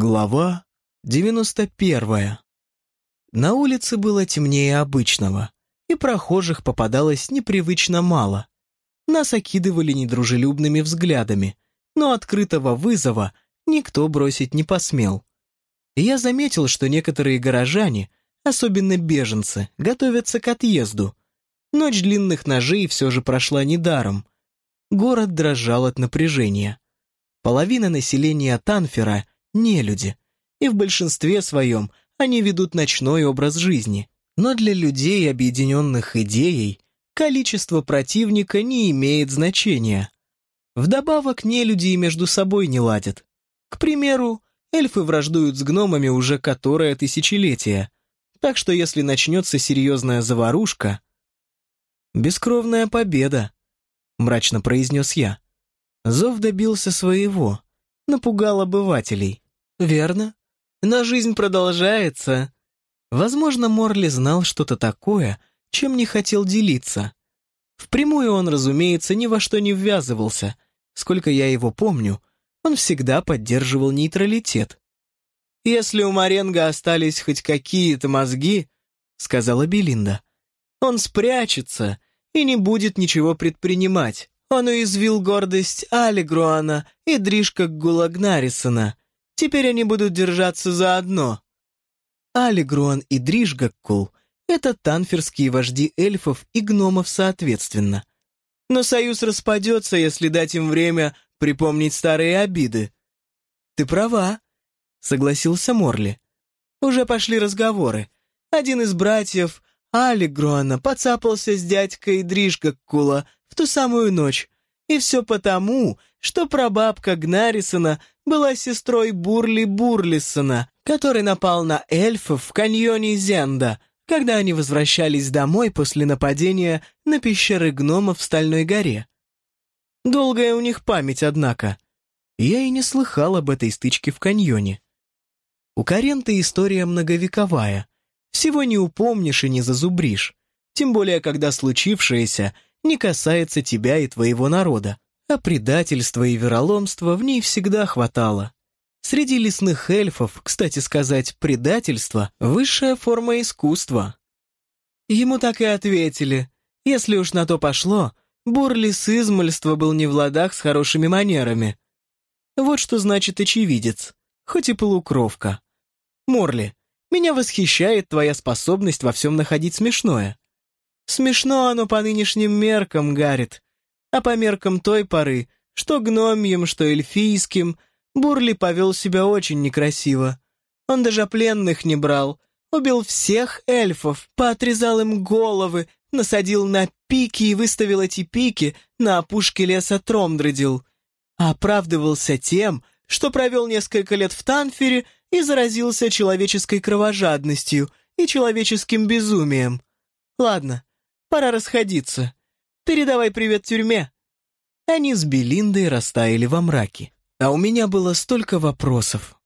Глава 91. На улице было темнее обычного, и прохожих попадалось непривычно мало. Нас окидывали недружелюбными взглядами, но открытого вызова никто бросить не посмел. Я заметил, что некоторые горожане, особенно беженцы, готовятся к отъезду. Ночь длинных ножей все же прошла недаром. Город дрожал от напряжения. Половина населения Танфера — не люди, и в большинстве своем они ведут ночной образ жизни. Но для людей, объединенных идеей, количество противника не имеет значения. Вдобавок, нелюди между собой не ладят. К примеру, эльфы враждуют с гномами уже которое тысячелетие, так что если начнется серьезная заварушка... «Бескровная победа», — мрачно произнес я. Зов добился своего напугал обывателей. Верно. Но жизнь продолжается. Возможно, Морли знал что-то такое, чем не хотел делиться. Впрямую он, разумеется, ни во что не ввязывался. Сколько я его помню, он всегда поддерживал нейтралитет. «Если у Маренго остались хоть какие-то мозги», — сказала Белинда, — «он спрячется и не будет ничего предпринимать. Он уязвил гордость Алигруана и Дришка Гулагнарисона. Теперь они будут держаться заодно. Алигруан и Дришгаккул — это танферские вожди эльфов и гномов соответственно. Но союз распадется, если дать им время припомнить старые обиды. «Ты права», — согласился Морли. «Уже пошли разговоры. Один из братьев, Алигруана, поцапался с дядькой Дришгаккула — в ту самую ночь. И все потому, что прабабка Гнарисона была сестрой Бурли Бурлисона, который напал на эльфов в каньоне Зенда, когда они возвращались домой после нападения на пещеры гномов в Стальной горе. Долгая у них память, однако. Я и не слыхал об этой стычке в каньоне. У Каренты история многовековая. Всего не упомнишь и не зазубришь. Тем более, когда случившееся — не касается тебя и твоего народа, а предательства и вероломства в ней всегда хватало. Среди лесных эльфов, кстати сказать, предательство — высшая форма искусства. Ему так и ответили. Если уж на то пошло, Бурли с измольства был не в ладах с хорошими манерами. Вот что значит очевидец, хоть и полукровка. Морли, меня восхищает твоя способность во всем находить смешное. Смешно оно по нынешним меркам, Гаррит. А по меркам той поры, что гномьим, что эльфийским, Бурли повел себя очень некрасиво. Он даже пленных не брал, убил всех эльфов, поотрезал им головы, насадил на пики и выставил эти пики на опушке леса Тромдридил. А оправдывался тем, что провел несколько лет в Танфере и заразился человеческой кровожадностью и человеческим безумием. Ладно, Пора расходиться. Передавай привет тюрьме». Они с Белиндой растаяли во мраке. А у меня было столько вопросов.